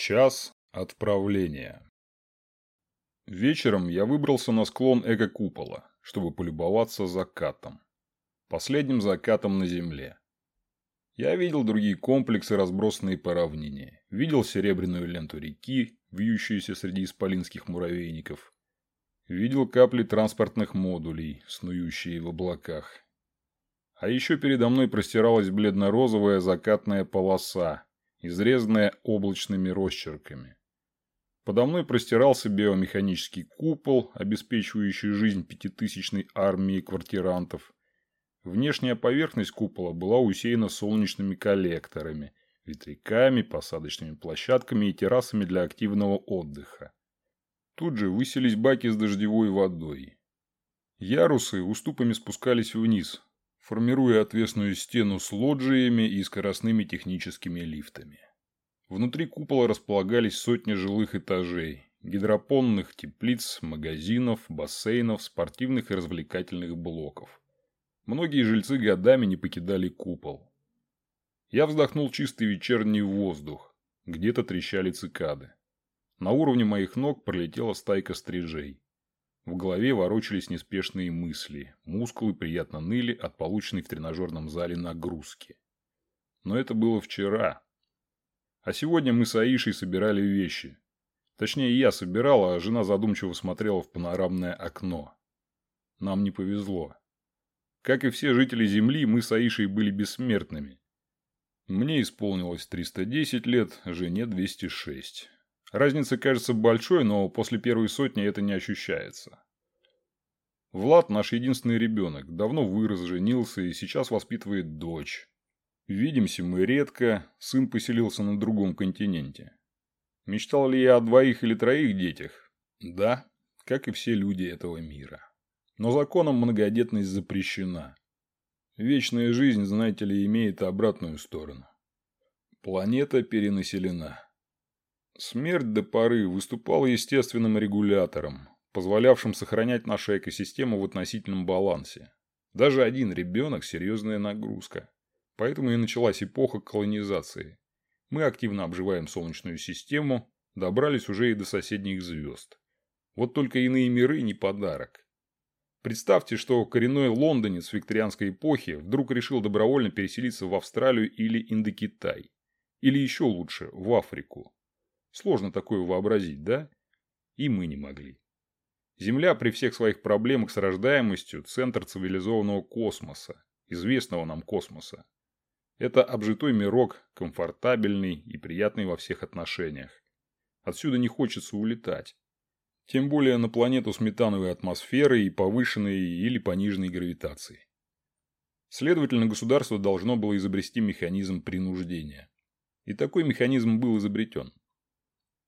Час отправления. Вечером я выбрался на склон эко-купола, чтобы полюбоваться закатом. Последним закатом на Земле. Я видел другие комплексы, разбросанные по равнине. Видел серебряную ленту реки, вьющуюся среди исполинских муравейников. Видел капли транспортных модулей, снующие в облаках. А еще передо мной простиралась бледно-розовая закатная полоса, изрезанная облачными росчерками. Подо мной простирался биомеханический купол, обеспечивающий жизнь пятитысячной армии квартирантов. Внешняя поверхность купола была усеяна солнечными коллекторами, ветряками, посадочными площадками и террасами для активного отдыха. Тут же высились баки с дождевой водой. Ярусы уступами спускались вниз, формируя отвесную стену с лоджиями и скоростными техническими лифтами. Внутри купола располагались сотни жилых этажей, гидропонных теплиц, магазинов, бассейнов, спортивных и развлекательных блоков. Многие жильцы годами не покидали купол. Я вздохнул чистый вечерний воздух. Где-то трещали цикады. На уровне моих ног пролетела стайка стрижей. В голове ворочались неспешные мысли, мускулы приятно ныли от полученной в тренажерном зале нагрузки. Но это было вчера. А сегодня мы с Аишей собирали вещи. Точнее, я собирал, а жена задумчиво смотрела в панорамное окно. Нам не повезло. Как и все жители Земли, мы с Аишей были бессмертными. Мне исполнилось 310 лет, жене 206. Разница кажется большой, но после первой сотни это не ощущается. Влад наш единственный ребенок, давно вырос, женился и сейчас воспитывает дочь. Видимся мы редко, сын поселился на другом континенте. Мечтал ли я о двоих или троих детях? Да, как и все люди этого мира. Но законом многодетность запрещена. Вечная жизнь, знаете ли, имеет обратную сторону. Планета перенаселена. Смерть до поры выступала естественным регулятором, позволявшим сохранять нашу экосистему в относительном балансе. Даже один ребенок – серьезная нагрузка. Поэтому и началась эпоха колонизации. Мы активно обживаем Солнечную систему, добрались уже и до соседних звезд. Вот только иные миры не подарок. Представьте, что коренной лондонец викторианской эпохи вдруг решил добровольно переселиться в Австралию или Индокитай. Или еще лучше, в Африку. Сложно такое вообразить, да? И мы не могли. Земля при всех своих проблемах с рождаемостью – центр цивилизованного космоса, известного нам космоса. Это обжитой мирок, комфортабельный и приятный во всех отношениях. Отсюда не хочется улетать. Тем более на планету с метановой атмосферой и повышенной или пониженной гравитацией. Следовательно, государство должно было изобрести механизм принуждения. И такой механизм был изобретен.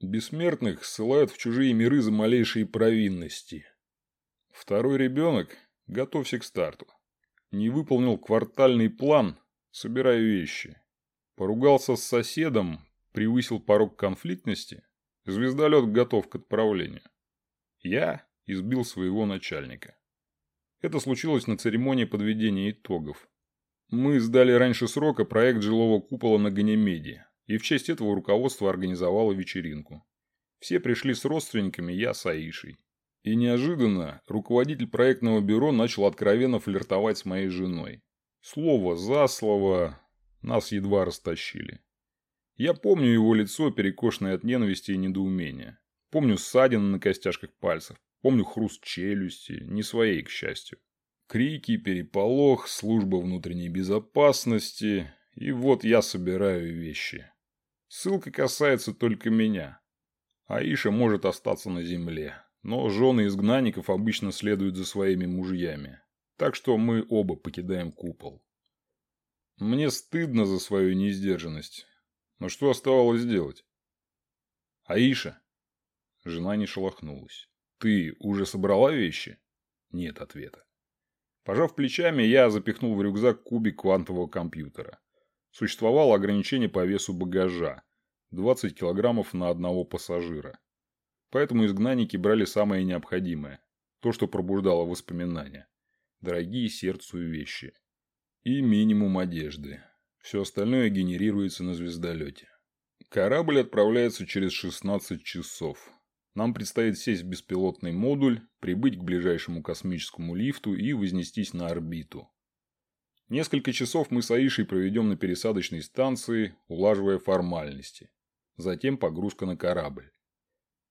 Бессмертных ссылают в чужие миры за малейшие провинности. Второй ребенок, готовься к старту. Не выполнил квартальный план, собираю вещи. Поругался с соседом, превысил порог конфликтности, звездолет готов к отправлению. Я избил своего начальника. Это случилось на церемонии подведения итогов. Мы сдали раньше срока проект жилого купола на Ганимеде, и в честь этого руководство организовало вечеринку. Все пришли с родственниками, я с Аишей. И неожиданно руководитель проектного бюро начал откровенно флиртовать с моей женой. Слово за слово нас едва растащили. Я помню его лицо, перекошенное от ненависти и недоумения. Помню ссадины на костяшках пальцев. Помню хруст челюсти, не своей, к счастью. Крики, переполох, служба внутренней безопасности. И вот я собираю вещи. Ссылка касается только меня. Аиша может остаться на земле, но жены изгнанников обычно следуют за своими мужьями. Так что мы оба покидаем купол. Мне стыдно за свою неиздержанность. Но что оставалось делать? Аиша. Жена не шелохнулась. Ты уже собрала вещи? Нет ответа. Пожав плечами, я запихнул в рюкзак кубик квантового компьютера существовало ограничение по весу багажа – 20 килограммов на одного пассажира. Поэтому изгнанники брали самое необходимое – то, что пробуждало воспоминания. Дорогие сердцу вещи. И минимум одежды. Все остальное генерируется на звездолете. Корабль отправляется через 16 часов. Нам предстоит сесть в беспилотный модуль, прибыть к ближайшему космическому лифту и вознестись на орбиту. Несколько часов мы с Аишей проведем на пересадочной станции, улаживая формальности. Затем погрузка на корабль.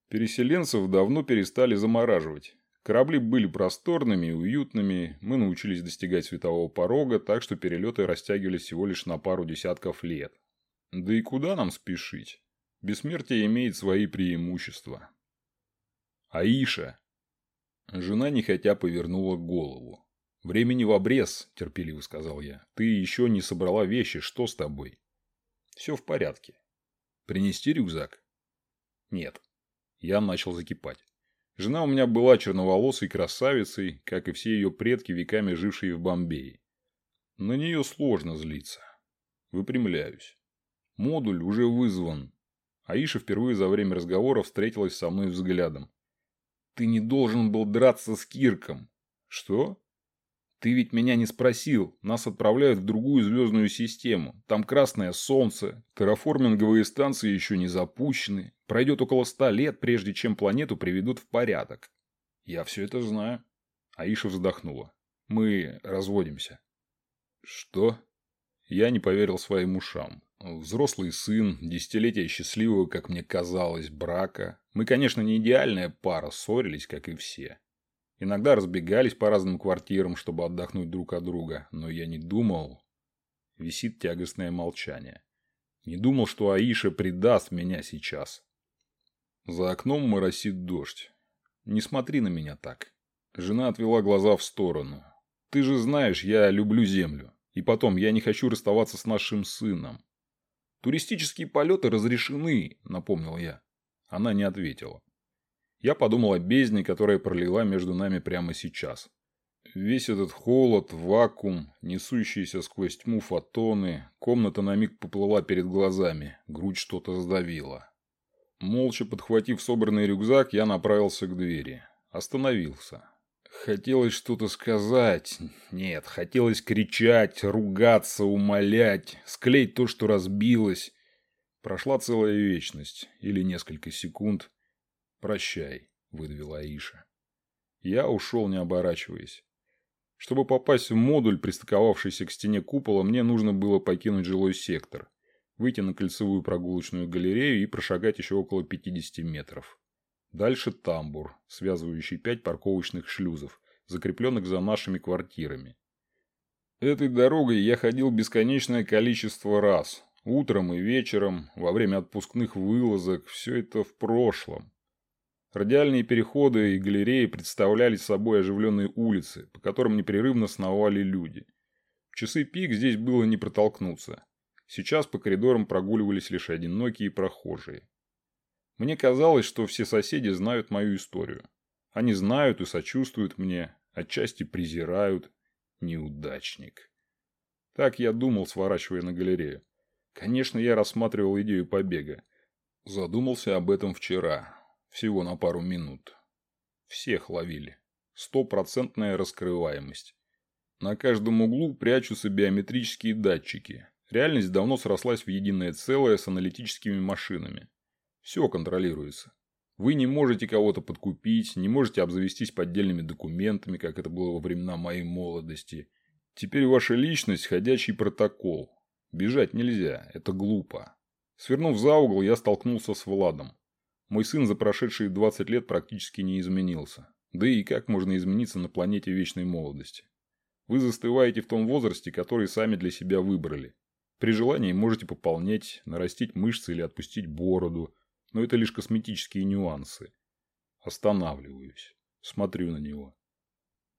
Переселенцев давно перестали замораживать. Корабли были просторными и уютными, мы научились достигать светового порога, так что перелеты растягивались всего лишь на пару десятков лет. Да и куда нам спешить? Бессмертие имеет свои преимущества. Аиша. Жена нехотя повернула голову. «Времени в обрез», – терпеливо сказал я. «Ты еще не собрала вещи. Что с тобой?» «Все в порядке». «Принести рюкзак?» «Нет». Я начал закипать. Жена у меня была черноволосой красавицей, как и все ее предки, веками жившие в Бомбее. На нее сложно злиться. Выпрямляюсь. Модуль уже вызван. Аиша впервые за время разговора встретилась со мной взглядом. «Ты не должен был драться с Кирком». «Что?» Ты ведь меня не спросил. Нас отправляют в другую звездную систему. Там красное солнце. Терраформинговые станции еще не запущены. Пройдет около ста лет, прежде чем планету приведут в порядок. Я все это знаю. Аиша вздохнула. Мы разводимся. Что? Я не поверил своим ушам. Взрослый сын, десятилетия счастливого, как мне казалось, брака. Мы, конечно, не идеальная пара, ссорились, как и все. Иногда разбегались по разным квартирам, чтобы отдохнуть друг от друга, но я не думал... Висит тягостное молчание. Не думал, что Аиша предаст меня сейчас. За окном моросит дождь. Не смотри на меня так. Жена отвела глаза в сторону. Ты же знаешь, я люблю землю. И потом, я не хочу расставаться с нашим сыном. Туристические полеты разрешены, напомнил я. Она не ответила. Я подумал о бездне, которая пролила между нами прямо сейчас. Весь этот холод, вакуум, несущиеся сквозь тьму фотоны, комната на миг поплыла перед глазами, грудь что-то сдавила. Молча подхватив собранный рюкзак, я направился к двери. Остановился. Хотелось что-то сказать. Нет, хотелось кричать, ругаться, умолять, склеить то, что разбилось. Прошла целая вечность или несколько секунд. «Прощай», – выдавила Аиша. Я ушел, не оборачиваясь. Чтобы попасть в модуль, пристыковавшийся к стене купола, мне нужно было покинуть жилой сектор, выйти на кольцевую прогулочную галерею и прошагать еще около 50 метров. Дальше тамбур, связывающий пять парковочных шлюзов, закрепленных за нашими квартирами. Этой дорогой я ходил бесконечное количество раз. Утром и вечером, во время отпускных вылазок, все это в прошлом. Радиальные переходы и галереи представляли собой оживленные улицы, по которым непрерывно сновали люди. В часы пик здесь было не протолкнуться. Сейчас по коридорам прогуливались лишь одинокие прохожие. Мне казалось, что все соседи знают мою историю. Они знают и сочувствуют мне, отчасти презирают. Неудачник. Так я думал, сворачивая на галерею. Конечно, я рассматривал идею побега. Задумался об этом вчера, всего на пару минут. Всех ловили. Стопроцентная раскрываемость. На каждом углу прячутся биометрические датчики. Реальность давно срослась в единое целое с аналитическими машинами. Все контролируется. Вы не можете кого-то подкупить, не можете обзавестись поддельными документами, как это было во времена моей молодости. Теперь ваша личность – ходячий протокол. Бежать нельзя, это глупо. Свернув за угол, я столкнулся с Владом. Мой сын за прошедшие 20 лет практически не изменился. Да и как можно измениться на планете вечной молодости? Вы застываете в том возрасте, который сами для себя выбрали. При желании можете пополнять, нарастить мышцы или отпустить бороду, но это лишь косметические нюансы. Останавливаюсь, смотрю на него.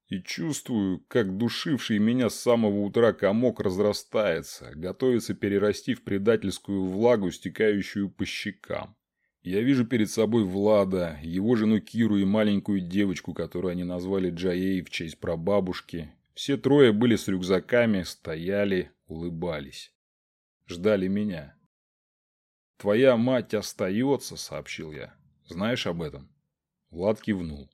И чувствую, как душивший меня с самого утра комок разрастается, готовится перерасти в предательскую влагу, стекающую по щекам. Я вижу перед собой Влада, его жену Киру и маленькую девочку, которую они назвали Джаей в честь прабабушки. Все трое были с рюкзаками, стояли, улыбались. Ждали меня. «Твоя мать остается», — сообщил я. «Знаешь об этом?» Влад кивнул.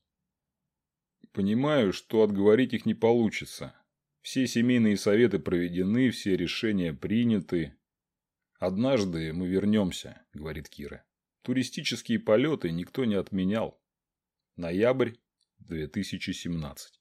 «Понимаю, что отговорить их не получится. Все семейные советы проведены, все решения приняты. «Однажды мы вернемся», – говорит Кира. Туристические полеты никто не отменял. Ноябрь 2017